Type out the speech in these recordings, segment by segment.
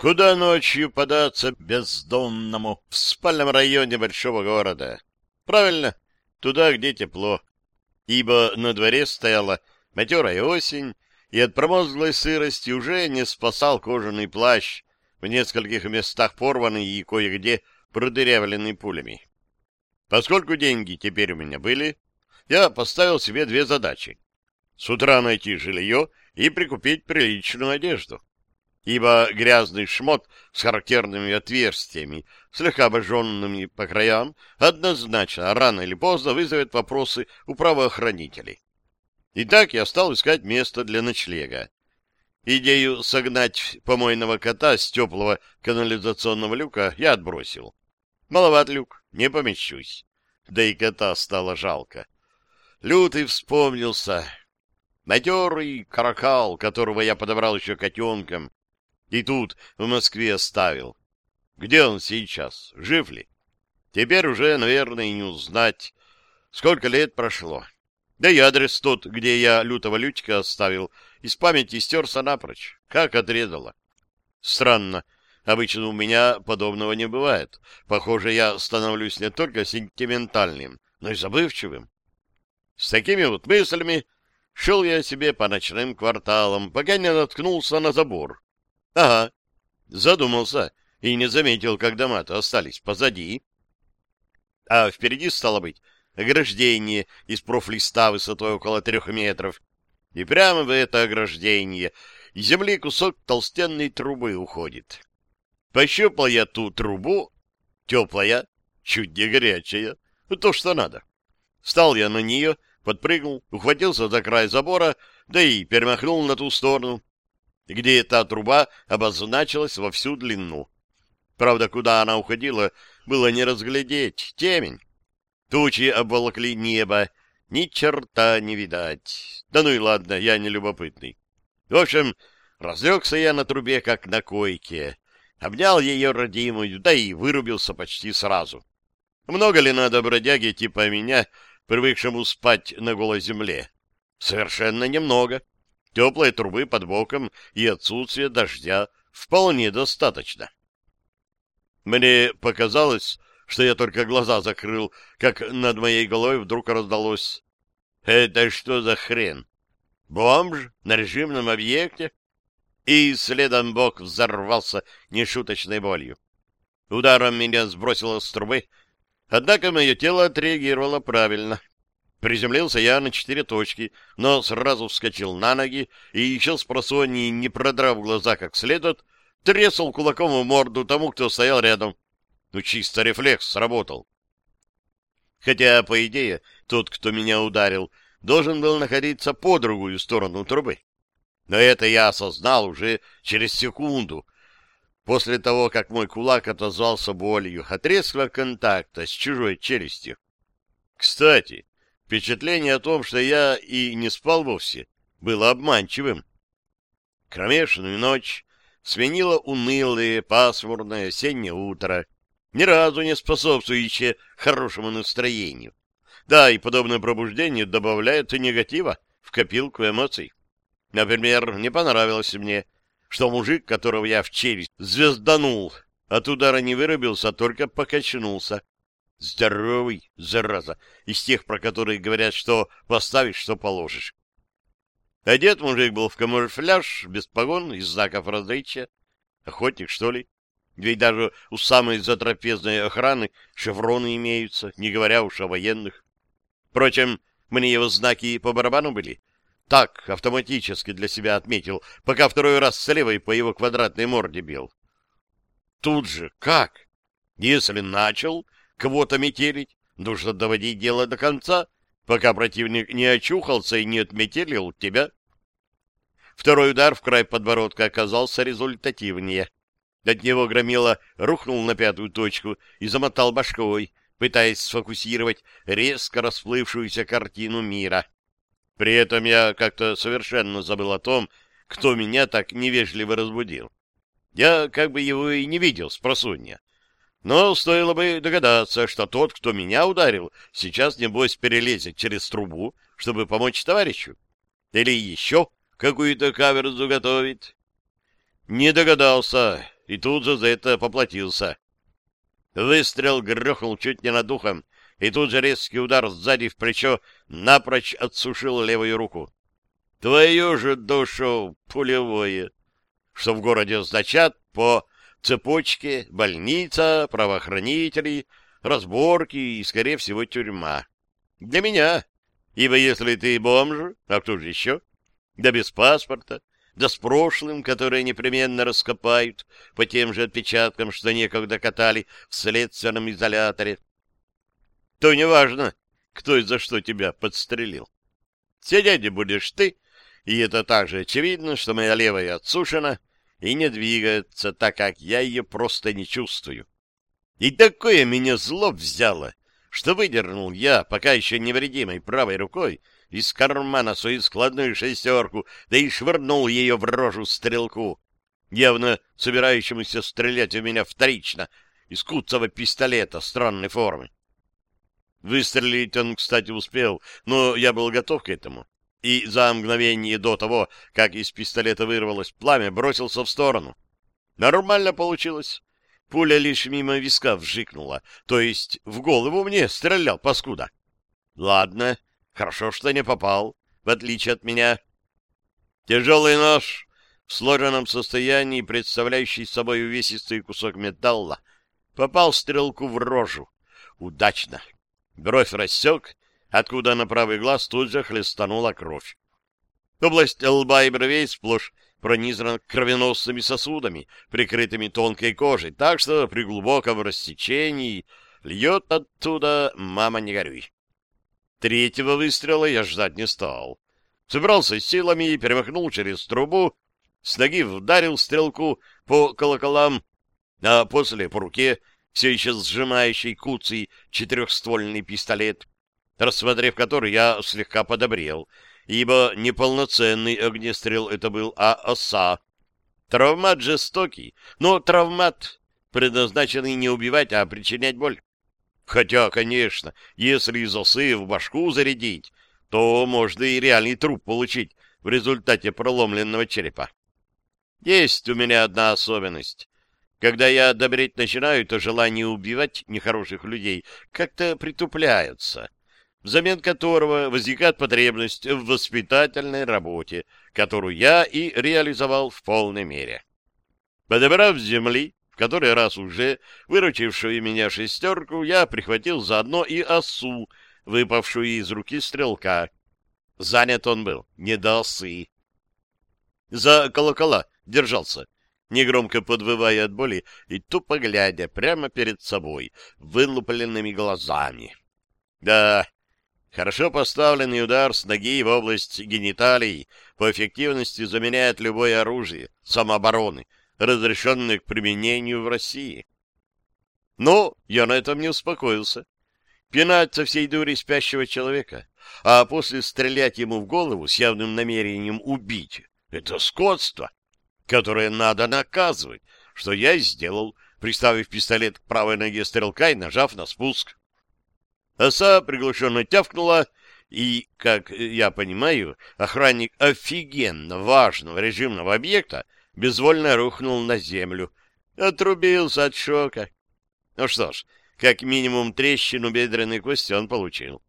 Куда ночью податься бездомному в спальном районе большого города? Правильно, туда, где тепло. Ибо на дворе стояла матерая осень, и от промозглой сырости уже не спасал кожаный плащ, в нескольких местах порванный и кое-где продырявленный пулями. Поскольку деньги теперь у меня были, я поставил себе две задачи. С утра найти жилье и прикупить приличную одежду. Ибо грязный шмот с характерными отверстиями, слегка обожженными по краям, однозначно рано или поздно вызовет вопросы у правоохранителей. Итак, я стал искать место для ночлега. Идею согнать помойного кота с теплого канализационного люка я отбросил. Маловат люк, не помещусь. Да и кота стало жалко. Лютый вспомнился. Матерый каракал, которого я подобрал еще котенком, и тут в Москве оставил. Где он сейчас? Жив ли? Теперь уже, наверное, не узнать. Сколько лет прошло. Да и адрес тот, где я лютого лютика оставил, из памяти стерся напрочь, как отрезало. Странно. Обычно у меня подобного не бывает. Похоже, я становлюсь не только сентиментальным, но и забывчивым. С такими вот мыслями шел я себе по ночным кварталам, пока не наткнулся на забор. Ага, задумался и не заметил, как дома-то остались позади. А впереди, стало быть, ограждение из профлиста высотой около трех метров, и прямо в это ограждение из земли кусок толстенной трубы уходит. Пощупал я ту трубу, теплая, чуть не горячая, то, что надо. Встал я на нее, подпрыгнул, ухватился за край забора, да и перемахнул на ту сторону, где та труба обозначилась во всю длину. Правда, куда она уходила, было не разглядеть, темень. Тучи обволокли небо, ни черта не видать. Да ну и ладно, я не любопытный. В общем, разлегся я на трубе, как на койке, обнял ее родимую, да и вырубился почти сразу. Много ли надо бродяги типа меня, привыкшему спать на голой земле? Совершенно немного. Теплой трубы под боком и отсутствие дождя вполне достаточно. Мне показалось, что я только глаза закрыл, как над моей головой вдруг раздалось. «Это что за хрен? Бомж на режимном объекте?» И следом бок взорвался нешуточной болью. Ударом меня сбросило с трубы, однако мое тело отреагировало правильно. Приземлился я на четыре точки, но сразу вскочил на ноги и еще с просонья, не продрав глаза как следует, тресал кулаком в морду тому, кто стоял рядом. Ну, чисто рефлекс сработал. Хотя, по идее, тот, кто меня ударил, должен был находиться по другую сторону трубы. Но это я осознал уже через секунду, после того, как мой кулак отозвался болью от резкого контакта с чужой челюстью. Кстати, впечатление о том, что я и не спал вовсе, было обманчивым. Кромешную ночь сменило унылое, пасмурное осеннее утро — ни разу не способствующее хорошему настроению. Да, и подобное пробуждение добавляет негатива в копилку эмоций. Например, не понравилось мне, что мужик, которого я в челюсть звезданул, от удара не вырубился, а только покачнулся. Здоровый, зараза, из тех, про которые говорят, что поставишь, что положишь. Одет мужик был в камуфляж, без погон и знаков различия. Охотник, что ли? Ведь даже у самой затрапезной охраны шевроны имеются, не говоря уж о военных. Впрочем, мне его знаки по барабану были. Так, автоматически для себя отметил, пока второй раз с левой по его квадратной морде бил. Тут же как? Если начал кого-то метелить, нужно доводить дело до конца, пока противник не очухался и не отметелил тебя. Второй удар в край подбородка оказался результативнее. От него громила рухнул на пятую точку и замотал башкой, пытаясь сфокусировать резко расплывшуюся картину мира. При этом я как-то совершенно забыл о том, кто меня так невежливо разбудил. Я как бы его и не видел с просунья. Но стоило бы догадаться, что тот, кто меня ударил, сейчас, небось, перелезет через трубу, чтобы помочь товарищу. Или еще какую-то каверзу готовит. Не догадался, и тут же за это поплатился. Выстрел грохнул чуть не над ухом, и тут же резкий удар сзади в плечо напрочь отсушил левую руку. Твою же душу пулевое! Что в городе означат по цепочке больница, правоохранители, разборки и, скорее всего, тюрьма. Для меня. Ибо если ты бомж, а кто же еще? Да без паспорта, да с прошлым, которое непременно раскопают по тем же отпечаткам, что некогда катали в следственном изоляторе, то неважно, кто и за что тебя подстрелил. Сидеть будешь ты, и это также очевидно, что моя левая отсушена и не двигается, так как я ее просто не чувствую. И такое меня зло взяло, что выдернул я, пока еще невредимой правой рукой, из кармана свою складную шестерку, да и швырнул ее в рожу стрелку, явно собирающемуся стрелять в меня вторично из куцого пистолета странной формы. Выстрелить он, кстати, успел, но я был готов к этому. И за мгновение до того, как из пистолета вырвалось пламя, бросился в сторону. Нормально получилось. Пуля лишь мимо виска вжикнула, то есть в голову мне стрелял паскуда. Ладно, хорошо, что не попал, в отличие от меня. Тяжелый нож, в сложенном состоянии, представляющий собой увесистый кусок металла, попал стрелку в рожу. Удачно. Бровь рассек, откуда на правый глаз тут же хлестанула кровь. Область лба и бровей сплошь пронизана кровеносными сосудами, прикрытыми тонкой кожей, так что при глубоком рассечении льет оттуда «мама, не горюй». Третьего выстрела я ждать не стал. Собрался силами и перемахнул через трубу, с ноги вдарил стрелку по колоколам, а после по руке, все еще сжимающий куцый четырехствольный пистолет, рассмотрев который, я слегка подобрел, ибо неполноценный огнестрел это был, а оса. Травмат жестокий, но травмат, предназначенный не убивать, а причинять боль. Хотя, конечно, если из осы в башку зарядить, то можно и реальный труп получить в результате проломленного черепа. Есть у меня одна особенность. Когда я добреть начинаю, то желание убивать нехороших людей как-то притупляется, взамен которого возникает потребность в воспитательной работе, которую я и реализовал в полной мере. Подобрав земли, в который раз уже выручившую меня шестерку, я прихватил заодно и осу, выпавшую из руки стрелка. Занят он был, не до осы. За колокола держался, негромко подвывая от боли и тупо глядя прямо перед собой вылупленными глазами. Да, хорошо поставленный удар с ноги в область гениталий по эффективности заменяет любое оружие самообороны, разрешенное к применению в России. Но я на этом не успокоился. Пинать со всей дури спящего человека, а после стрелять ему в голову с явным намерением убить — это скотство которое надо наказывать, что я и сделал, приставив пистолет к правой ноге стрелка и нажав на спуск. Оса приглушенно тявкнула, и, как я понимаю, охранник офигенно важного режимного объекта безвольно рухнул на землю. Отрубился от шока. Ну что ж, как минимум трещину бедренной кости он получил.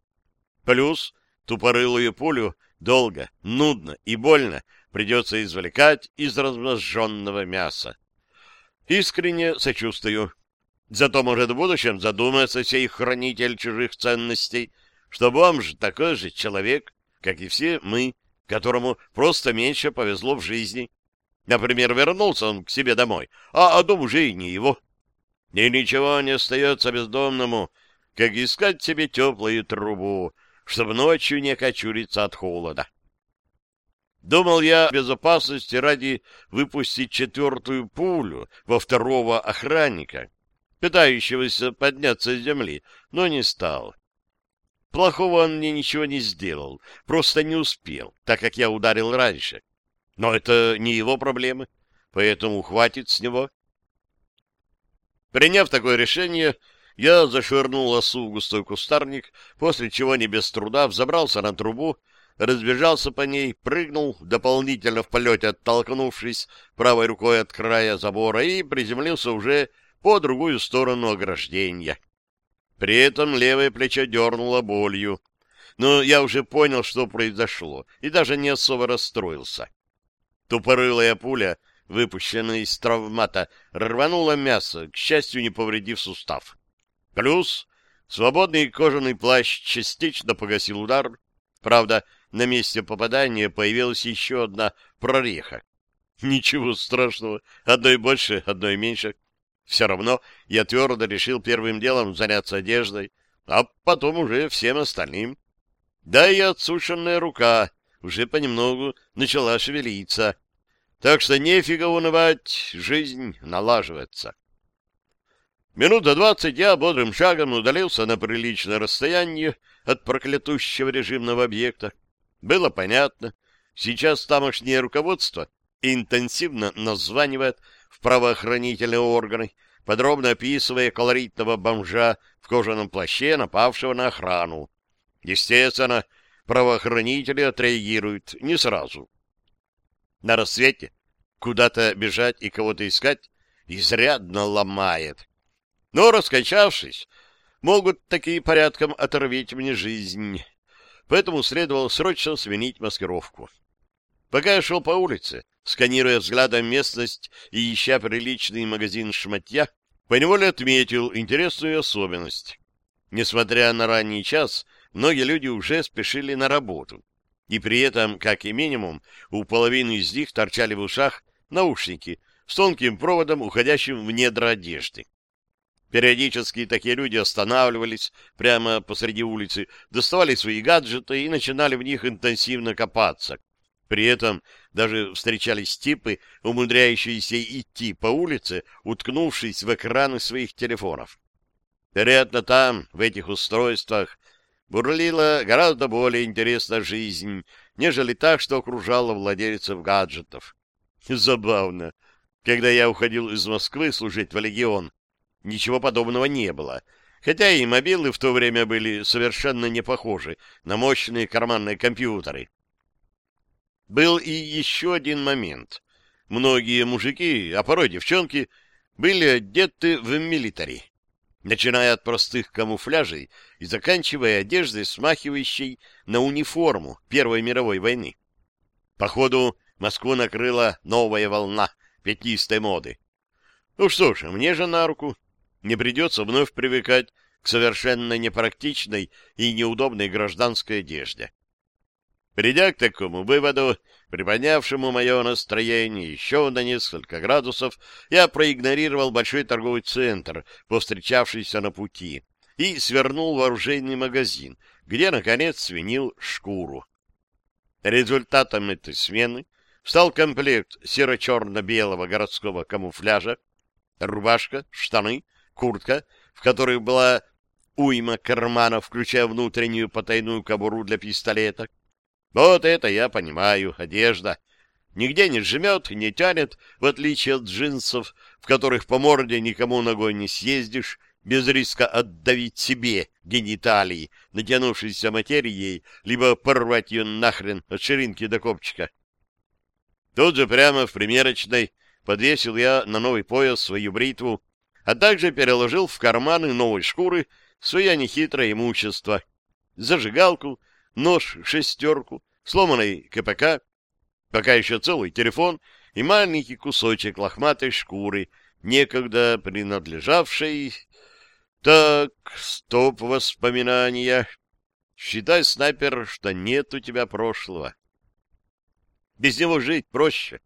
Плюс тупорылую пулю долго, нудно и больно придется извлекать из размноженного мяса. Искренне сочувствую. Зато, может, в будущем задумается сей хранитель чужих ценностей, что бомж такой же человек, как и все мы, которому просто меньше повезло в жизни. Например, вернулся он к себе домой, а, дом уже и не его. И ничего не остается бездомному, как искать себе теплую трубу, чтобы ночью не кочуриться от холода. Думал я безопасности ради выпустить четвертую пулю во второго охранника, пытающегося подняться с земли, но не стал. Плохого он мне ничего не сделал, просто не успел, так как я ударил раньше. Но это не его проблемы, поэтому хватит с него. Приняв такое решение, я зашвырнул осу в густой кустарник, после чего не без труда взобрался на трубу разбежался по ней, прыгнул, дополнительно в полете оттолкнувшись правой рукой от края забора и приземлился уже по другую сторону ограждения. При этом левое плечо дернуло болью. Но я уже понял, что произошло, и даже не особо расстроился. Тупорылая пуля, выпущенная из травмата, рванула мясо, к счастью, не повредив сустав. Плюс свободный кожаный плащ частично погасил удар. Правда, на месте попадания появилась еще одна прореха. Ничего страшного, одной больше, одной меньше. Все равно я твердо решил первым делом заняться одеждой, а потом уже всем остальным. Да и отсушенная рука уже понемногу начала шевелиться. Так что нефига унывать, жизнь налаживается. Минут за двадцать я бодрым шагом удалился на приличное расстояние от проклятущего режимного объекта. Было понятно, сейчас тамошнее руководство интенсивно названивает в правоохранительные органы, подробно описывая колоритного бомжа в кожаном плаще, напавшего на охрану. Естественно, правоохранители отреагируют не сразу. На рассвете куда-то бежать и кого-то искать изрядно ломает. Но, раскачавшись, могут такие порядком оторвить мне жизнь. Поэтому следовало срочно сменить маскировку. Пока я шел по улице, сканируя взглядом местность и ища приличный магазин шматья, поневоле отметил интересную особенность. Несмотря на ранний час, многие люди уже спешили на работу. И при этом, как и минимум, у половины из них торчали в ушах наушники с тонким проводом, уходящим в недра одежды. Периодически такие люди останавливались прямо посреди улицы, доставали свои гаджеты и начинали в них интенсивно копаться. При этом даже встречались типы, умудряющиеся идти по улице, уткнувшись в экраны своих телефонов. Вероятно, там, в этих устройствах, бурлила гораздо более интересная жизнь, нежели та, что окружала владельцев гаджетов. Забавно. Когда я уходил из Москвы служить в Легион, ничего подобного не было, хотя и мобилы в то время были совершенно не похожи на мощные карманные компьютеры. Был и еще один момент. Многие мужики, а порой девчонки, были одеты в милитари, начиная от простых камуфляжей и заканчивая одеждой, смахивающей на униформу Первой мировой войны. Походу, Москву накрыла новая волна пятнистой моды. Ну что ж, мне же на руку. Не придется вновь привыкать к совершенно непрактичной и неудобной гражданской одежде. Придя к такому выводу, приподнявшему мое настроение еще на несколько градусов, я проигнорировал большой торговый центр, повстречавшийся на пути, и свернул в оружейный магазин, где, наконец, свинил шкуру. Результатом этой смены стал комплект серо-черно-белого городского камуфляжа, рубашка, штаны, куртка, в которой была уйма карманов, включая внутреннюю потайную кобуру для пистолета. Вот это я понимаю, одежда. Нигде не жмет, не тянет, в отличие от джинсов, в которых по морде никому ногой не съездишь, без риска отдавить себе гениталии, натянувшейся материей, либо порвать ее нахрен от ширинки до копчика. Тут же прямо в примерочной подвесил я на новый пояс свою бритву, а также переложил в карманы новой шкуры свое нехитрое имущество, зажигалку, нож, шестерку, сломанный КПК, пока еще целый телефон и маленький кусочек лохматой шкуры, некогда принадлежавшей... Так, стоп воспоминания. Считай, снайпер, что нет у тебя прошлого. Без него жить проще.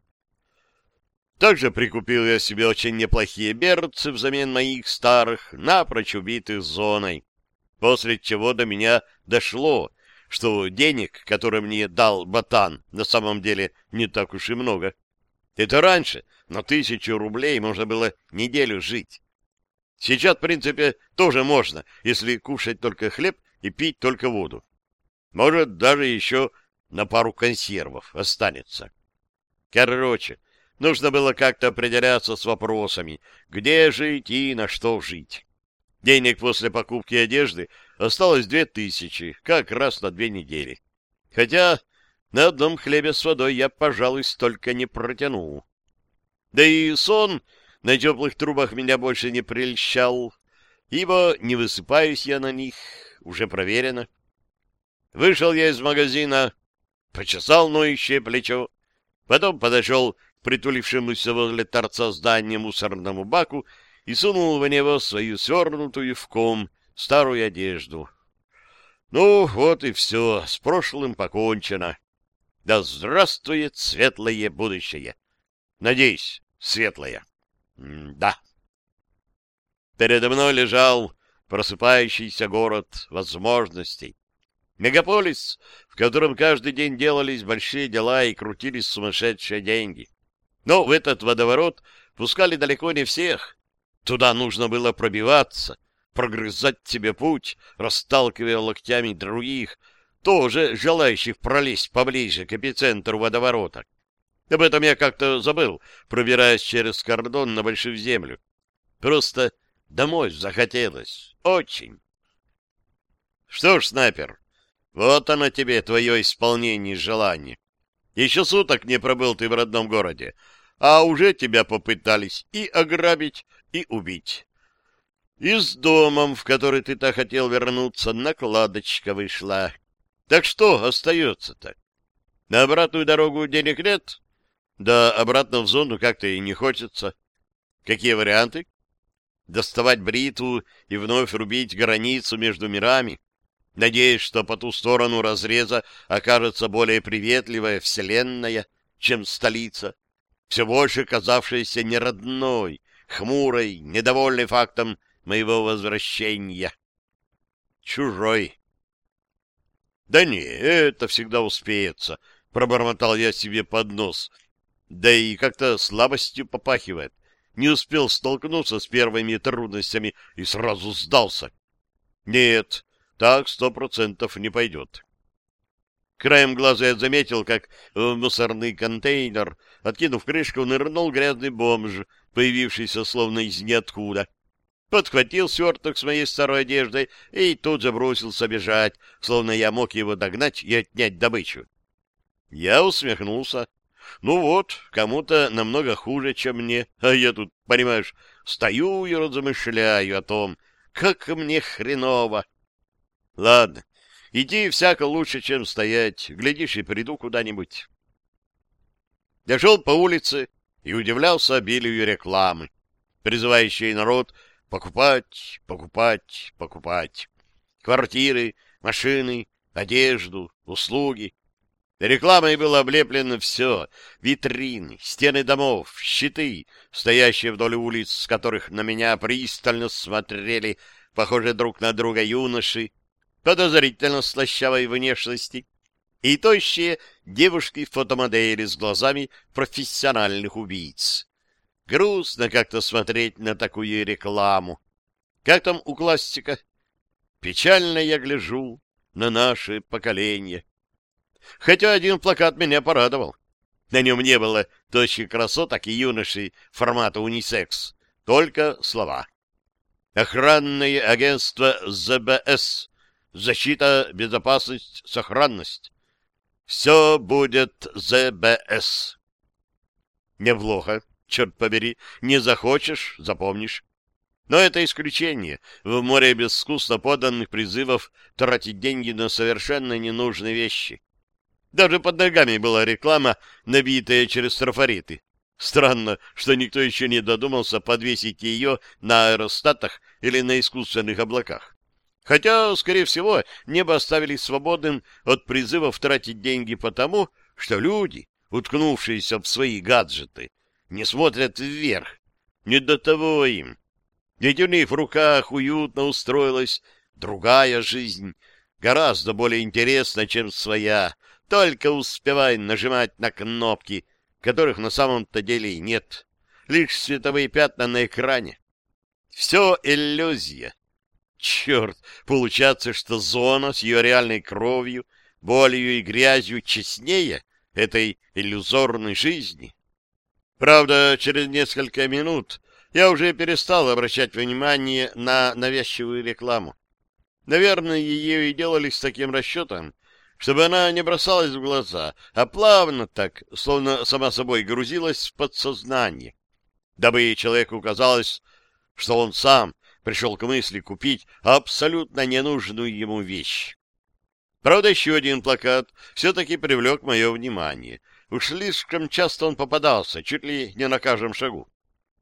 Также прикупил я себе очень неплохие берцы взамен моих старых, напрочь убитых зоной, после чего до меня дошло, что денег, которые мне дал ботан, на самом деле не так уж и много. Это раньше на тысячу рублей можно было неделю жить. Сейчас, в принципе, тоже можно, если кушать только хлеб и пить только воду. Может, даже еще на пару консервов останется. Короче, нужно было как-то определяться с вопросами, где жить и на что жить. Денег после покупки одежды осталось две тысячи, как раз на две недели. Хотя на одном хлебе с водой я, пожалуй, столько не протянул. Да и сон на теплых трубах меня больше не прельщал, ибо не высыпаюсь я на них, уже проверено. Вышел я из магазина, почесал ноющее плечо, потом подошел к притулившемуся возле торца здания мусорному баку и сунул в него свою свернутую в ком старую одежду. Ну, вот и все, с прошлым покончено. Да здравствует светлое будущее! Надеюсь, светлое. М да. Передо мной лежал просыпающийся город возможностей. Мегаполис, в котором каждый день делались большие дела и крутились сумасшедшие деньги. Но в этот водоворот пускали далеко не всех. Туда нужно было пробиваться, прогрызать себе путь, расталкивая локтями других, тоже желающих пролезть поближе к эпицентру водоворота. Об этом я как-то забыл, пробираясь через кордон на Большую Землю. Просто домой захотелось. Очень. Что ж, снайпер, вот оно тебе, твое исполнение желаний. Еще суток не пробыл ты в родном городе, а уже тебя попытались и ограбить, и убить. И с домом, в который ты так хотел вернуться, накладочка вышла. Так что остается-то? На обратную дорогу денег нет? Да обратно в зону как-то и не хочется. Какие варианты? Доставать бритву и вновь рубить границу между мирами, надеясь, что по ту сторону разреза окажется более приветливая вселенная, чем столица, все больше казавшаяся неродной, хмурой, недовольной фактом моего возвращения. Чужой. Да не, это всегда успеется, пробормотал я себе под нос — да и как-то слабостью попахивает. Не успел столкнуться с первыми трудностями и сразу сдался. Нет, так сто процентов не пойдет. Краем глаза я заметил, как в мусорный контейнер, откинув крышку, нырнул грязный бомж, появившийся словно из ниоткуда. Подхватил сверток с моей старой одеждой и тут же бросился бежать, словно я мог его догнать и отнять добычу. Я усмехнулся. Ну вот, кому-то намного хуже, чем мне, а я тут, понимаешь, стою и размышляю о том, как мне хреново. Ладно, идти всяко лучше, чем стоять. Глядишь, и приду куда-нибудь. Я шел по улице и удивлялся обилию рекламы, призывающей народ покупать, покупать, покупать. Квартиры, машины, одежду, услуги. Рекламой было облеплено все — витрины, стены домов, щиты, стоящие вдоль улиц, с которых на меня пристально смотрели, похожие друг на друга юноши, подозрительно слащавой внешности, и тощие девушки-фотомодели с глазами профессиональных убийц. Грустно как-то смотреть на такую рекламу. Как там у классика? Печально я гляжу на наше поколение. Хотя один плакат меня порадовал. На нем не было тощих красоток и юношей формата унисекс, только слова. Охранное агентство ЗБС. Защита, безопасность, сохранность. Все будет ЗБС. Неплохо, черт побери. Не захочешь — запомнишь. Но это исключение в море безвкусно поданных призывов тратить деньги на совершенно ненужные вещи. Даже под ногами была реклама, набитая через трафариты. Странно, что никто еще не додумался подвесить ее на аэростатах или на искусственных облаках. Хотя, скорее всего, небо оставили свободным от призывов тратить деньги потому, что люди, уткнувшиеся в свои гаджеты, не смотрят вверх. Не до того им. Ведь у них в руках уютно устроилась другая жизнь, гораздо более интересная, чем своя, только успевай нажимать на кнопки, которых на самом-то деле и нет. Лишь световые пятна на экране. Все иллюзия. Черт, получается, что зона с ее реальной кровью, болью и грязью честнее этой иллюзорной жизни. Правда, через несколько минут я уже перестал обращать внимание на навязчивую рекламу. Наверное, ее и делали с таким расчетом, чтобы она не бросалась в глаза, а плавно так, словно сама собой грузилась в подсознание, дабы человеку казалось, что он сам пришел к мысли купить абсолютно ненужную ему вещь. Правда, еще один плакат все-таки привлек мое внимание. Уж слишком часто он попадался, чуть ли не на каждом шагу.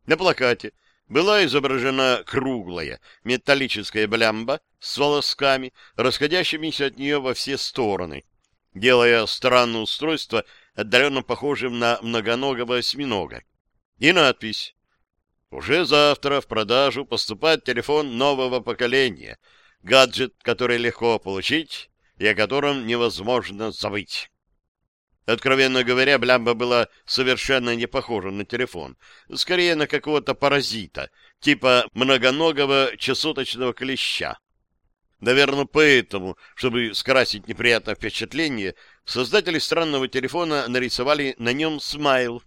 На плакате была изображена круглая металлическая блямба с волосками, расходящимися от нее во все стороны, делая странное устройство отдаленно похожим на многоногого осьминога. И надпись «Уже завтра в продажу поступает телефон нового поколения, гаджет, который легко получить и о котором невозможно забыть». Откровенно говоря, Блямба была совершенно не похожа на телефон, скорее на какого-то паразита, типа многоногого часоточного клеща. Наверное, поэтому, чтобы скрасить неприятное впечатление, создатели странного телефона нарисовали на нем смайл.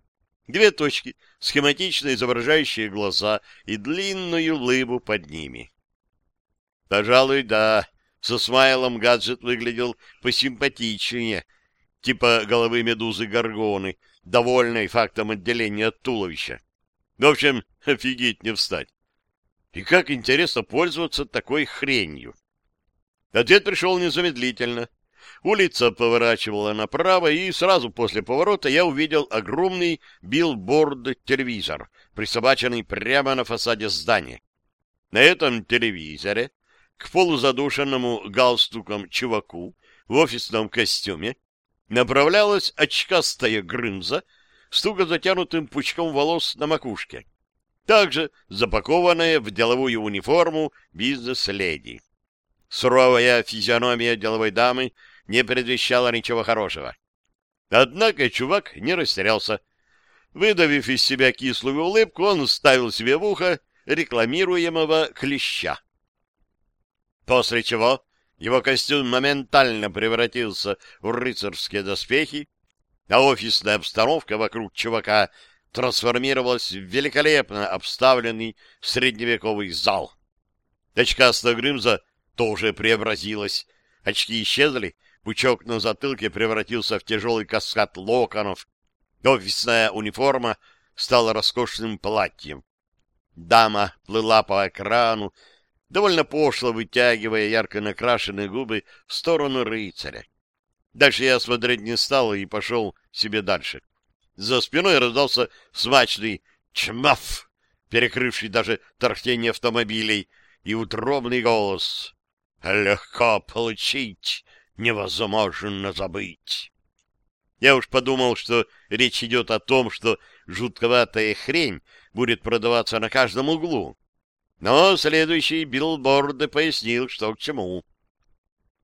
Две точки, схематично изображающие глаза и длинную лыбу под ними. Пожалуй, да, со смайлом гаджет выглядел посимпатичнее, типа головы медузы Горгоны, довольной фактом отделения от туловища. В общем, офигеть не встать. И как интересно пользоваться такой хренью. Ответ пришел незамедлительно. Улица поворачивала направо, и сразу после поворота я увидел огромный билборд-телевизор, присобаченный прямо на фасаде здания. На этом телевизоре к полузадушенному галстуком чуваку в офисном костюме направлялась очкастая Грымза с туго затянутым пучком волос на макушке, также запакованная в деловую униформу бизнес-леди. Суровая физиономия деловой дамы не предвещала ничего хорошего. Однако чувак не растерялся. Выдавив из себя кислую улыбку, он вставил себе в ухо рекламируемого клеща. После чего его костюм моментально превратился в рыцарские доспехи, а офисная обстановка вокруг чувака трансформировалась в великолепно обставленный средневековый зал. Очкастая Грымза тоже преобразилась. Очки исчезли, пучок на затылке превратился в тяжелый каскад локонов. Офисная униформа стала роскошным платьем. Дама плыла по экрану, довольно пошло вытягивая ярко накрашенные губы в сторону рыцаря. Дальше я смотреть не стал и пошел себе дальше. За спиной раздался смачный чмаф, перекрывший даже торхтение автомобилей, и утробный голос. «Легко получить, невозможно забыть». Я уж подумал, что речь идет о том, что жутковатая хрень будет продаваться на каждом углу, но следующий билборд пояснил, что к чему.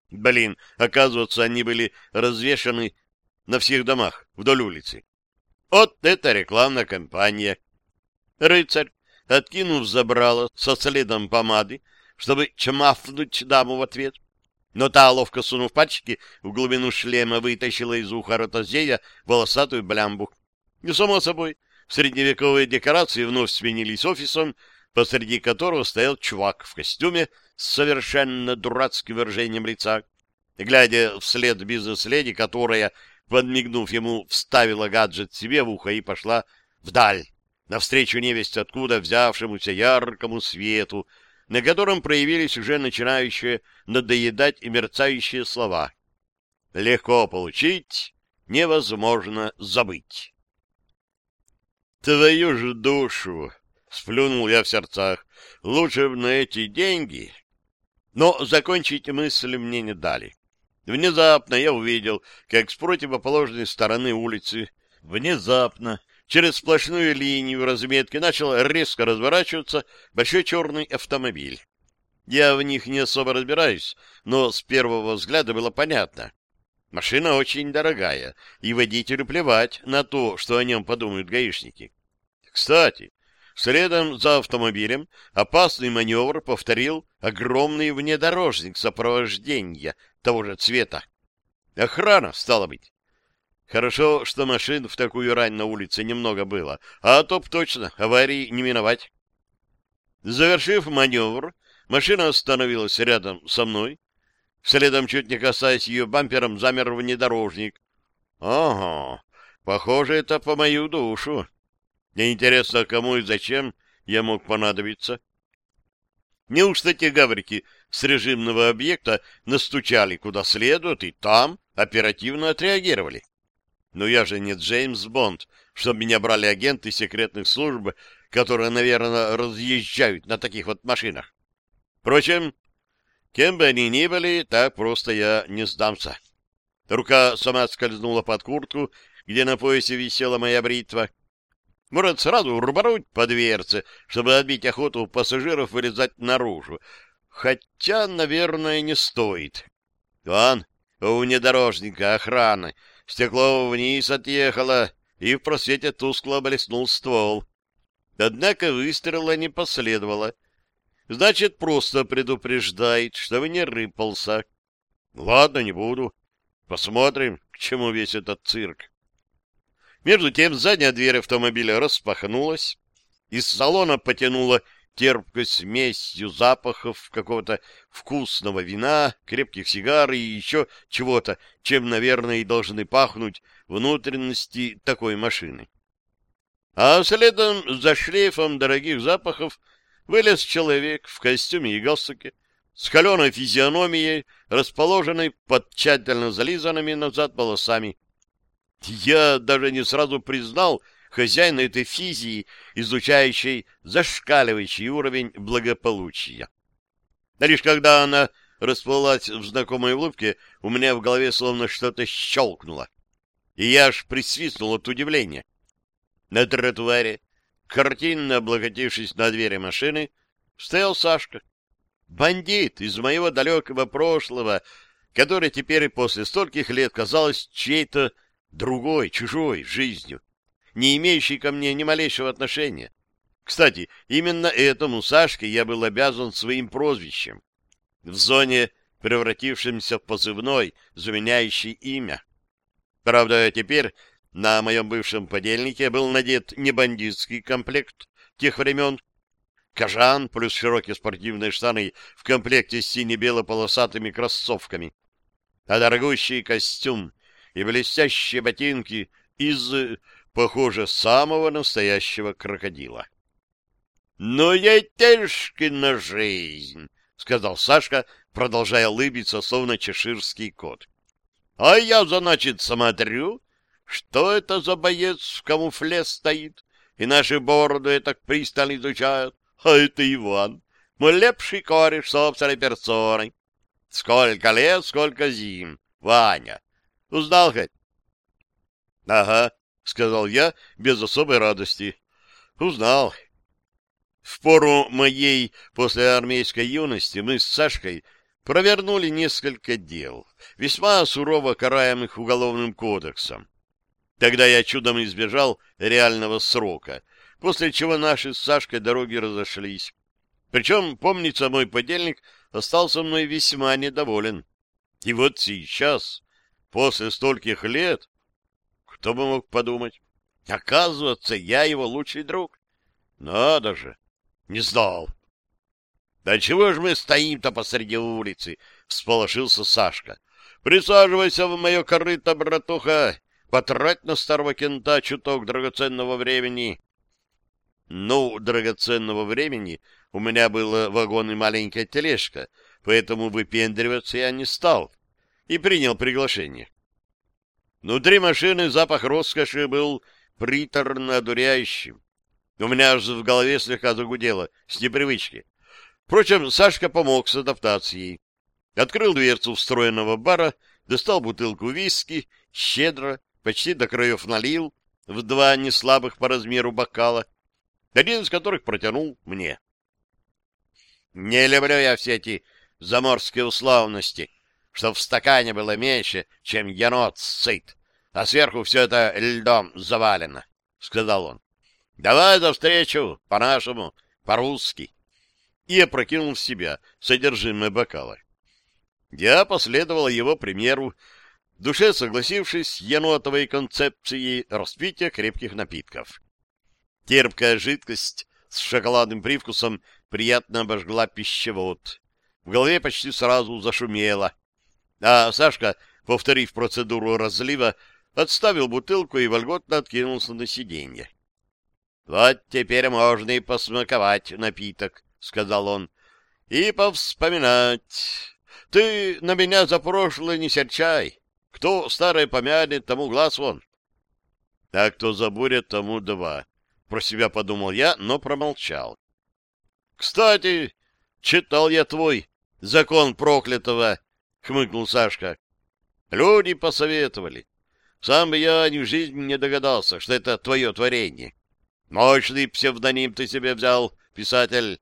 Блин, оказывается, они были развешаны на всех домах вдоль улицы. Вот это рекламная кампания. Рыцарь, откинув забрало со следом помады, чтобы чмафнуть даму в ответ, но та, ловко сунув пальчики, в глубину шлема вытащила из уха ротозея волосатую блямбу. И, само собой, средневековые декорации вновь сменились офисом, посреди которого стоял чувак в костюме с совершенно дурацким выражением лица. Глядя вслед бизнес-леди, которая, подмигнув ему, вставила гаджет себе в ухо и пошла вдаль, навстречу невесть откуда взявшемуся яркому свету, на котором проявились уже начинающие надоедать и мерцающие слова. «Легко получить, невозможно забыть». «Твою же душу!» Сплюнул я в сердцах. Лучше бы на эти деньги. Но закончить мысли мне не дали. Внезапно я увидел, как с противоположной стороны улицы, внезапно, через сплошную линию разметки начал резко разворачиваться большой черный автомобиль. Я в них не особо разбираюсь, но с первого взгляда было понятно. Машина очень дорогая, и водителю плевать на то, что о нем подумают гаишники. Кстати, Следом за автомобилем опасный маневр повторил огромный внедорожник сопровождения того же цвета. Охрана, стало быть. Хорошо, что машин в такую рань на улице немного было, а то б точно аварии не миновать. Завершив маневр, машина остановилась рядом со мной. Следом, чуть не касаясь ее бампером, замер внедорожник. Ага, похоже, это по мою душу. Мне интересно, кому и зачем я мог понадобиться. Неужто те гаврики с режимного объекта настучали куда следует и там оперативно отреагировали? Но я же не Джеймс Бонд, чтобы меня брали агенты секретных служб, которые, наверное, разъезжают на таких вот машинах. Впрочем, кем бы они ни были, так просто я не сдамся. Рука сама скользнула под куртку, где на поясе висела моя бритва. Может, сразу рубануть по дверце, чтобы отбить охоту пассажиров вылезать наружу. Хотя, наверное, не стоит. Вон, у внедорожника охраны. Стекло вниз отъехало, и в просвете тускло блеснул ствол. Однако выстрела не последовало. Значит, просто предупреждает, чтобы не рыпался. Ладно, не буду. Посмотрим, к чему весь этот цирк. Между тем задняя дверь автомобиля распахнулась, из салона потянуло терпкой смесью запахов какого-то вкусного вина, крепких сигар и еще чего-то, чем, наверное, и должны пахнуть внутренности такой машины. А следом за шлейфом дорогих запахов вылез человек в костюме и галстуке, с холеной физиономией, расположенной под тщательно зализанными назад волосами. Я даже не сразу признал хозяина этой физии, изучающей зашкаливающий уровень благополучия. Лишь когда она расплылась в знакомой улыбке, у меня в голове словно что-то щелкнуло. И я аж присвистнул от удивления. На тротуаре, картинно облокотившись на двери машины, стоял Сашка. Бандит из моего далекого прошлого, который теперь после стольких лет казалось чьей-то другой, чужой жизнью, не имеющей ко мне ни малейшего отношения. Кстати, именно этому Сашке я был обязан своим прозвищем. В зоне, превратившемся в позывной, заменяющий имя. Правда, теперь на моем бывшем подельнике был надет не бандитский комплект тех времен, кожан плюс широкие спортивные штаны в комплекте с сине-бело-полосатыми кроссовками, а дорогущий костюм и блестящие ботинки из, похоже, самого настоящего крокодила. — Ну, я тяжкина жизнь, — сказал Сашка, продолжая улыбиться, словно чеширский кот. — А я, значит, смотрю, что это за боец в камуфле стоит, и наши бороды так пристально изучают. А это Иван, мой лепший кореш собственной персоной. Сколько лет, сколько зим. Ваня, Узнал хоть? — Ага, — сказал я без особой радости. — Узнал. В пору моей послеармейской юности мы с Сашкой провернули несколько дел, весьма сурово караемых уголовным кодексом. Тогда я чудом избежал реального срока, после чего наши с Сашкой дороги разошлись. Причем, помнится, мой подельник остался мной весьма недоволен. И вот сейчас После стольких лет? Кто бы мог подумать? Оказывается, я его лучший друг. Надо же! Не знал. Да чего же мы стоим-то посреди улицы? Всполошился Сашка. Присаживайся в мое корыто, братуха. Потрать на старого кента чуток драгоценного времени. Ну, драгоценного времени у меня было вагон и маленькая тележка, поэтому выпендриваться я не стал и принял приглашение. Внутри машины запах роскоши был приторно-одуряющим. У меня аж в голове слегка загудело, с непривычки. Впрочем, Сашка помог с адаптацией. Открыл дверцу встроенного бара, достал бутылку виски, щедро, почти до краев налил, в два неслабых по размеру бокала, один из которых протянул мне. Не люблю я все эти заморские условности, чтоб в стакане было меньше, чем енот сыт, а сверху все это льдом завалено, — сказал он. — Давай за встречу, по-нашему, по-русски. И опрокинул в себя содержимое бокала. Я последовал его примеру, в душе согласившись с енотовой концепцией распития крепких напитков. Терпкая жидкость с шоколадным привкусом приятно обожгла пищевод. В голове почти сразу зашумело — А Сашка, повторив процедуру разлива, отставил бутылку и вольготно откинулся на сиденье. — Вот теперь можно и посмаковать напиток, — сказал он, — и повспоминать. Ты на меня за прошлое не серчай. Кто старое помянет, тому глаз вон. — А кто забурит, тому два. Про себя подумал я, но промолчал. — Кстати, читал я твой закон проклятого, — хмыкнул Сашка. — Люди посоветовали. Сам бы я ни в жизни не догадался, что это твое творение. Мощный псевдоним ты себе взял, писатель.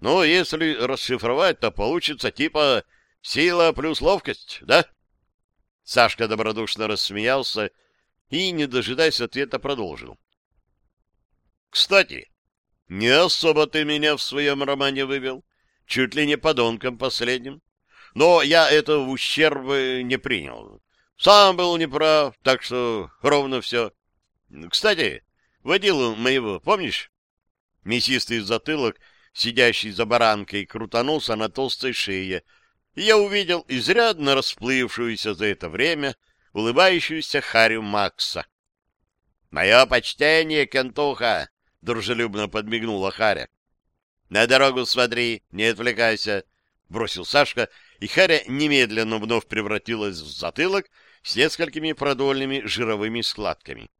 Ну, если расшифровать, то получится типа «сила плюс ловкость», да? Сашка добродушно рассмеялся и, не дожидаясь ответа, продолжил. «Кстати, не особо ты меня в своем романе вывел, чуть ли не подонком последним. Но я это в ущерб не принял. Сам был неправ, так что ровно все. Кстати, водилу моего, помнишь? Мясистый затылок, сидящий за баранкой, крутанулся на толстой шее, и я увидел изрядно расплывшуюся за это время улыбающуюся Харю Макса. — Мое почтение, Кентуха! — дружелюбно подмигнула Харя. — На дорогу смотри, не отвлекайся! — бросил Сашка, и Харя немедленно вновь превратилась в затылок, с несколькими продольными жировыми складками.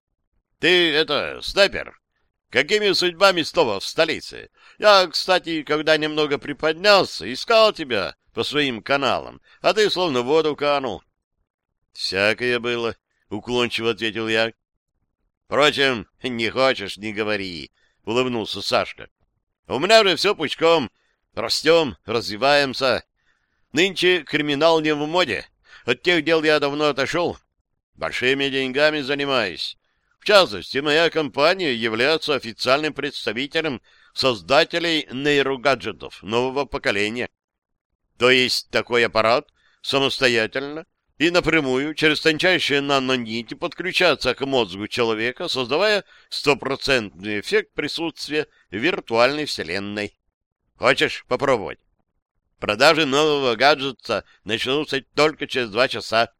— Ты, это, снайпер, какими судьбами снова в столице? Я, кстати, когда немного приподнялся, искал тебя по своим каналам, а ты словно в воду канул. — Всякое было, — уклончиво ответил я. — Впрочем, не хочешь, не говори, — улыбнулся Сашка. — У меня же все пучком. Растем, развиваемся. Нынче криминал не в моде. От тех дел я давно отошел. Большими деньгами занимаюсь. В частности, моя компания является официальным представителем создателей нейрогаджетов нового поколения. То есть такой аппарат самостоятельно и напрямую через тончайшие нанонити подключаться к мозгу человека, создавая стопроцентный эффект присутствия виртуальной вселенной. Хочешь попробовать? Продажи нового гаджета начнутся только через два часа.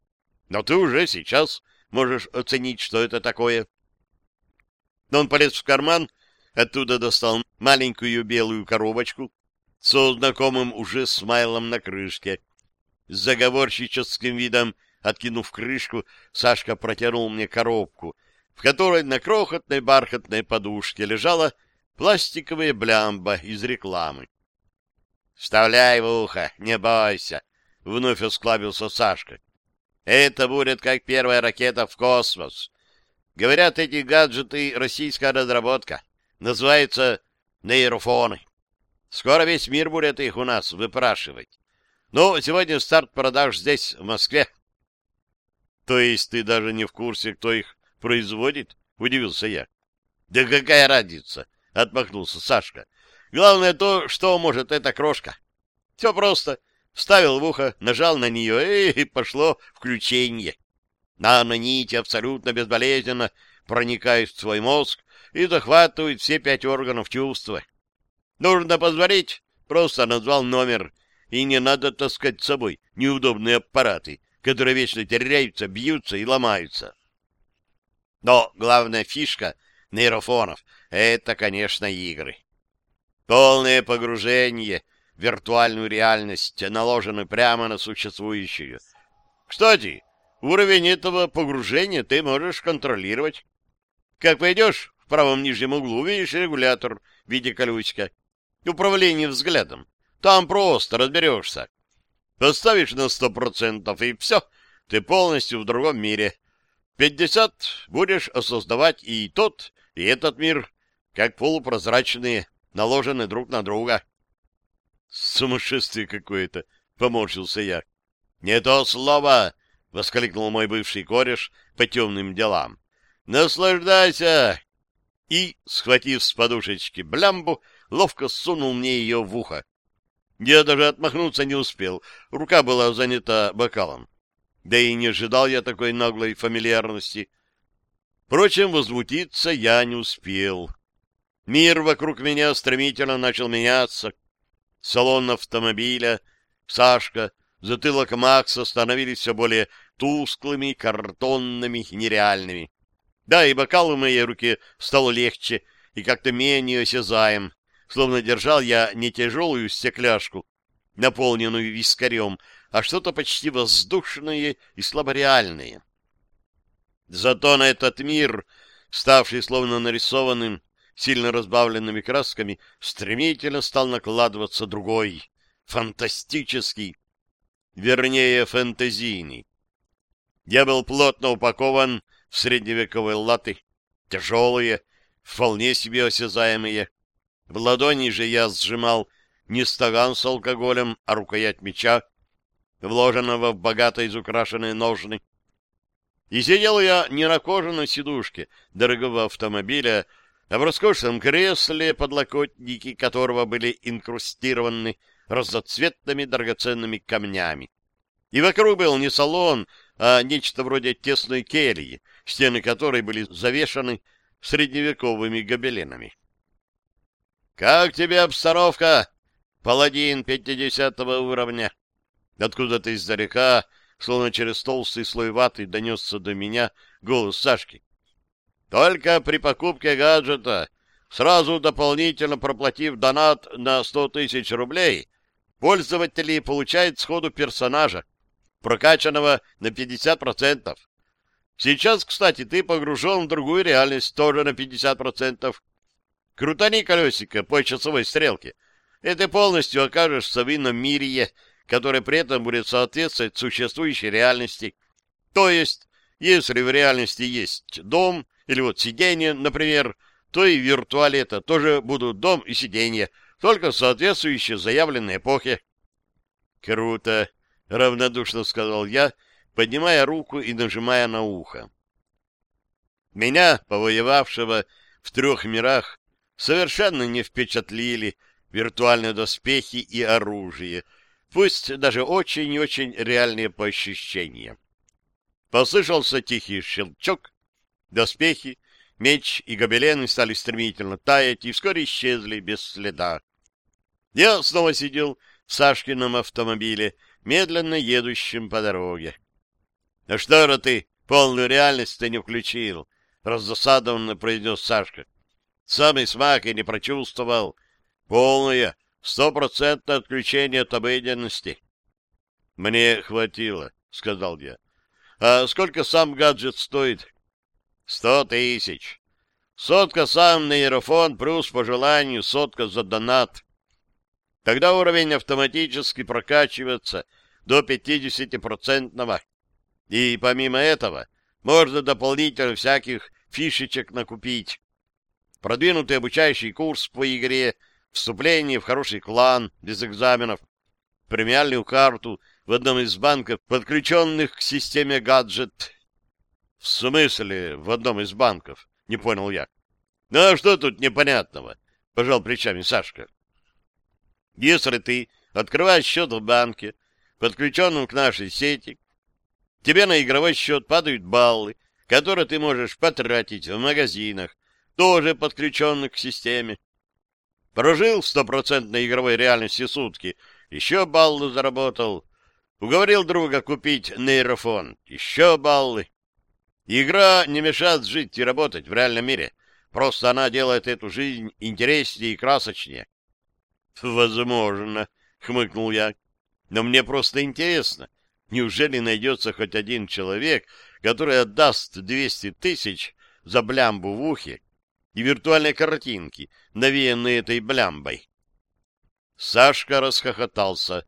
Но ты уже сейчас можешь оценить, что это такое. Он полез в карман, оттуда достал маленькую белую коробочку со знакомым уже смайлом на крышке. С заговорщическим видом, откинув крышку, Сашка протянул мне коробку, в которой на крохотной бархатной подушке лежала пластиковая блямба из рекламы. Вставляй в ухо, не бойся, — вновь осклабился Сашка. Это будет как первая ракета в космос. Говорят, эти гаджеты — российская разработка. Называются нейрофоны. Скоро весь мир будет их у нас выпрашивать. Ну, сегодня старт продаж здесь, в Москве. То есть ты даже не в курсе, кто их производит? Удивился я. Да какая разница? Отмахнулся Сашка. Главное то, что может эта крошка. Все просто. Вставил в ухо, нажал на нее, и пошло включение. Нанонити абсолютно безболезненно проникают в свой мозг и захватывают все пять органов чувства. Нужно позволить, просто назвал номер, и не надо таскать с собой неудобные аппараты, которые вечно теряются, бьются и ломаются. Но главная фишка нейрофонов — это, конечно, игры. Полное погружение в виртуальную реальность, наложенную прямо на существующую. Кстати, уровень этого погружения ты можешь контролировать. Как пойдешь, в правом нижнем углу увидишь регулятор в виде колючка. Управление взглядом. Там просто разберешься. Поставишь на сто процентов, и все, ты полностью в другом мире. Пятьдесят будешь осознавать и тот, и этот мир, как полупрозрачные наложены друг на друга. Сумасшествие какое-то, поморщился я. Не то слово, воскликнул мой бывший кореш по темным делам. Наслаждайся! И, схватив с подушечки блямбу, ловко сунул мне ее в ухо. Я даже отмахнуться не успел, рука была занята бокалом. Да и не ожидал я такой наглой фамильярности. Впрочем, возмутиться я не успел. Мир вокруг меня стремительно начал меняться. Салон автомобиля, Сашка, затылок Макса становились все более тусклыми, картонными нереальными. Да, и бокал в моей руке стал легче и как-то менее осязаем, словно держал я не тяжелую стекляшку, наполненную вискарем, а что-то почти воздушное и слабореальное. Зато на этот мир, ставший словно нарисованным, сильно разбавленными красками, стремительно стал накладываться другой, фантастический, вернее, фэнтезийный. Я был плотно упакован в средневековые латы, тяжелые, вполне себе осязаемые. В ладони же я сжимал не стакан с алкоголем, а рукоять меча, вложенного в богато изукрашенные ножны. И сидел я не на кожаной сидушке дорогого автомобиля, а в роскошном кресле, подлокотники которого были инкрустированы разноцветными драгоценными камнями. И вокруг был не салон, а нечто вроде тесной кельи, стены которой были завешаны средневековыми гобеленами. — Как тебе обстановка, паладин пятидесятого уровня? Откуда-то издалека, словно через толстый слой ваты, донесся до меня голос Сашки. — Только при покупке гаджета, сразу дополнительно проплатив донат на сто тысяч рублей, пользователи получают сходу персонажа, прокачанного на 50%. Сейчас, кстати, ты погружен в другую реальность, тоже на 50%. Крутани колесико по часовой стрелке, и ты полностью окажешься в ином мире, который при этом будет соответствовать существующей реальности. То есть, если в реальности есть дом или вот сиденье, например, то и виртуале это тоже будут дом и сиденье, только соответствующие заявленной эпохе. Круто равнодушно сказал я, поднимая руку и нажимая на ухо. Меня, повоевавшего в трех мирах, совершенно не впечатлили виртуальные доспехи и оружие, пусть даже очень и очень реальные по ощущениям. Послышался тихий щелчок, доспехи, меч и гобелены стали стремительно таять и вскоре исчезли без следа. Я снова сидел в Сашкином автомобиле, медленно едущим по дороге. — А что же ты полную реальность ты не включил? — раздосадованно произнес Сашка. — Самый смак и не прочувствовал. Полное, стопроцентное отключение от обыденности. — Мне хватило, — сказал я. — А сколько сам гаджет стоит? — Сто тысяч. Сотка сам на нейрофон, плюс по желанию сотка за донат. Тогда уровень автоматически прокачивается до 50-процентного. И помимо этого можно дополнительно всяких фишечек накупить. Продвинутый обучающий курс по игре, вступление в хороший клан без экзаменов, премиальную карту в одном из банков, подключенных к системе гаджет. В смысле в одном из банков? Не понял я. Ну а что тут непонятного? Пожал плечами Сашка. Если ты открываешь счет в банке, подключенном к нашей сети, тебе на игровой счет падают баллы, которые ты можешь потратить в магазинах, тоже подключенных к системе. Прожил в стопроцентной игровой реальности сутки, еще баллы заработал. Уговорил друга купить нейрофон, еще баллы. Игра не мешает жить и работать в реальном мире. Просто она делает эту жизнь интереснее и красочнее. — Возможно, — хмыкнул я. — Но мне просто интересно, неужели найдется хоть один человек, который отдаст двести тысяч за блямбу в ухе и виртуальные картинки, навеянные этой блямбой? Сашка расхохотался.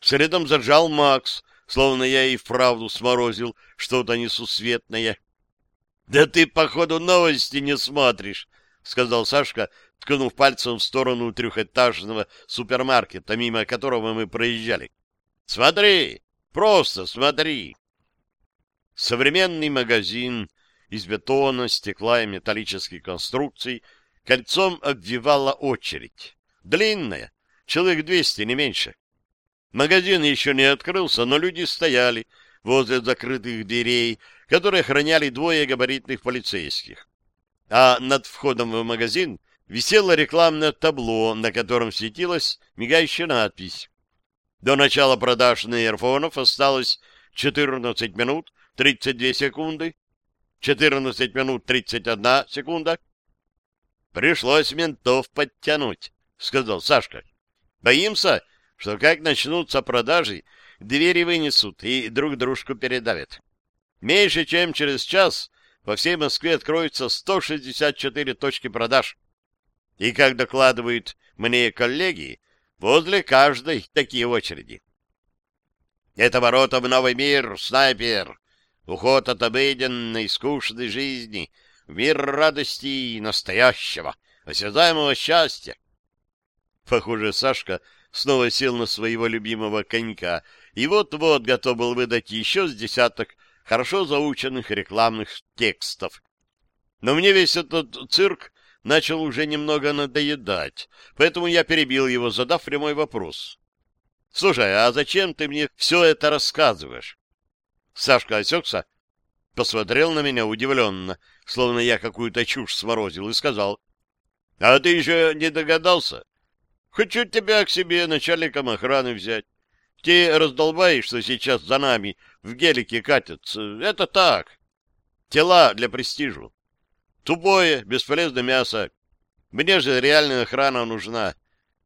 Следом зажал Макс, словно я и вправду сморозил что-то несусветное. — Да ты, походу, новости не смотришь, — сказал Сашка, ткнув пальцем в сторону трехэтажного супермаркета, мимо которого мы проезжали. «Смотри! Просто смотри!» Современный магазин из бетона, стекла и металлических конструкций кольцом обвивала очередь. Длинная, человек двести, не меньше. Магазин еще не открылся, но люди стояли возле закрытых дверей, которые охраняли двое габаритных полицейских. А над входом в магазин висело рекламное табло, на котором светилась мигающая надпись До начала продаж нейрфонов осталось 14 минут 32 секунды, 14 минут 31 секунда. Пришлось ментов подтянуть, сказал Сашка. Боимся, что как начнутся продажи, двери вынесут и друг дружку передавят. Меньше чем через час по всей Москве откроются 164 точки продаж. И, как докладывают мне коллеги, возле каждой такие очереди. Это ворота в новый мир, снайпер. Уход от обыденной, скучной жизни мир радости и настоящего, осязаемого счастья. Похоже, Сашка снова сел на своего любимого конька и вот-вот готов был выдать еще с десяток хорошо заученных рекламных текстов. Но мне весь этот цирк начал уже немного надоедать, поэтому я перебил его, задав прямой вопрос. — Слушай, а зачем ты мне все это рассказываешь? Сашка осекся, посмотрел на меня удивленно, словно я какую-то чушь сморозил, и сказал, — А ты еще не догадался? Хочу тебя к себе начальником охраны взять. Те раздолбаешь, что сейчас за нами в гелике катятся. Это так. Тела для престижу. Тупое, бесполезное мясо. Мне же реальная охрана нужна.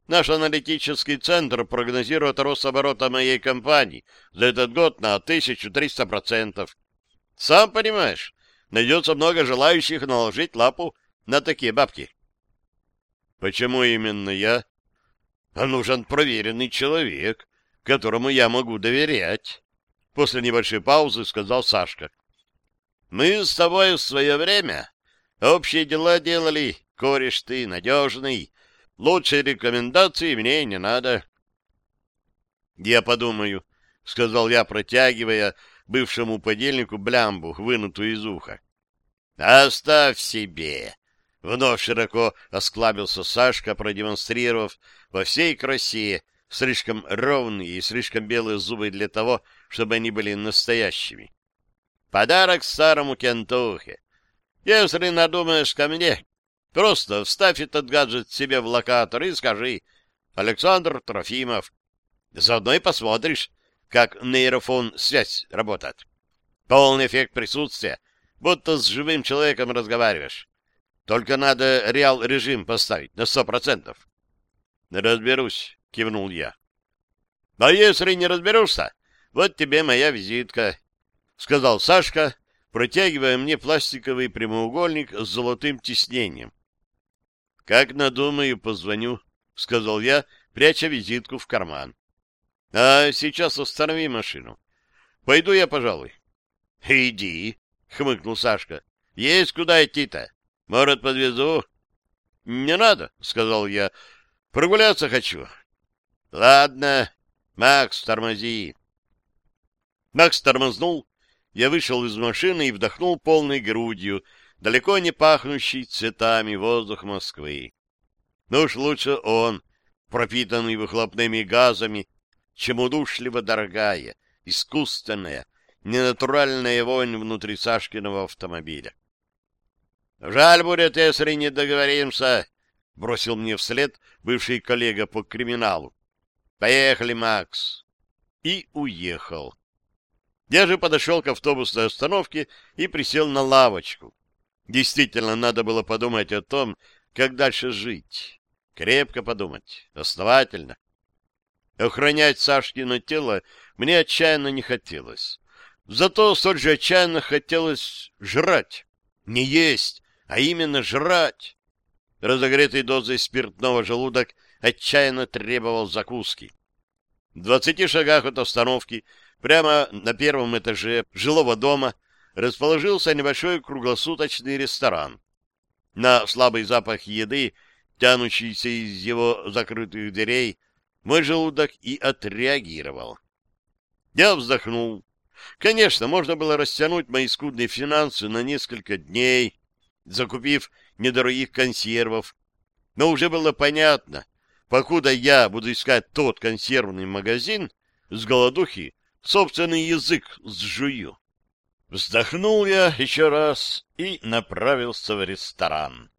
Наш аналитический центр прогнозирует рост оборота моей компании за этот год на 1300%. Сам понимаешь, найдется много желающих наложить лапу на такие бабки. Почему именно я? А нужен проверенный человек, которому я могу доверять. После небольшой паузы сказал Сашка. Мы с тобой в свое время Общие дела делали, кореш ты надежный. Лучшей рекомендации мне не надо. — Я подумаю, — сказал я, протягивая бывшему подельнику блямбу, вынутую из уха. — Оставь себе! — вновь широко осклабился Сашка, продемонстрировав во всей красе слишком ровные и слишком белые зубы для того, чтобы они были настоящими. Подарок старому кентухе. Если надумаешь ко мне, просто вставь этот гаджет себе в локатор и скажи «Александр Трофимов». Заодно и посмотришь, как нейрофон связь работает. Полный эффект присутствия, будто с живым человеком разговариваешь. Только надо реал-режим поставить на сто процентов. — Разберусь, — кивнул я. — А если не разберешься, вот тебе моя визитка, — сказал Сашка, протягивая мне пластиковый прямоугольник с золотым тиснением. — Как надумаю, позвоню, — сказал я, пряча визитку в карман. — А сейчас останови машину. Пойду я, пожалуй. — Иди, — хмыкнул Сашка. — Есть куда идти-то. Может, подвезу? — Не надо, — сказал я. — Прогуляться хочу. — Ладно, Макс, тормози. Макс тормознул, я вышел из машины и вдохнул полной грудью далеко не пахнущий цветами воздух Москвы. Ну уж лучше он, пропитанный выхлопными газами, чем удушливо дорогая, искусственная, ненатуральная вонь внутри Сашкиного автомобиля. — Жаль будет, если не договоримся, — бросил мне вслед бывший коллега по криминалу. — Поехали, Макс. И уехал. Я же подошел к автобусной остановке и присел на лавочку. Действительно, надо было подумать о том, как дальше жить. Крепко подумать, основательно. Охранять Сашкино тело мне отчаянно не хотелось. Зато столь же отчаянно хотелось жрать. Не есть, а именно жрать. Разогретый дозой спиртного желудок отчаянно требовал закуски. В двадцати шагах от остановки Прямо на первом этаже жилого дома расположился небольшой круглосуточный ресторан. На слабый запах еды, тянущийся из его закрытых дверей, мой желудок и отреагировал. Я вздохнул. Конечно, можно было растянуть мои скудные финансы на несколько дней, закупив недорогих консервов. Но уже было понятно, покуда я буду искать тот консервный магазин, с голодухи собственный язык сжую. Вздохнул я еще раз и направился в ресторан.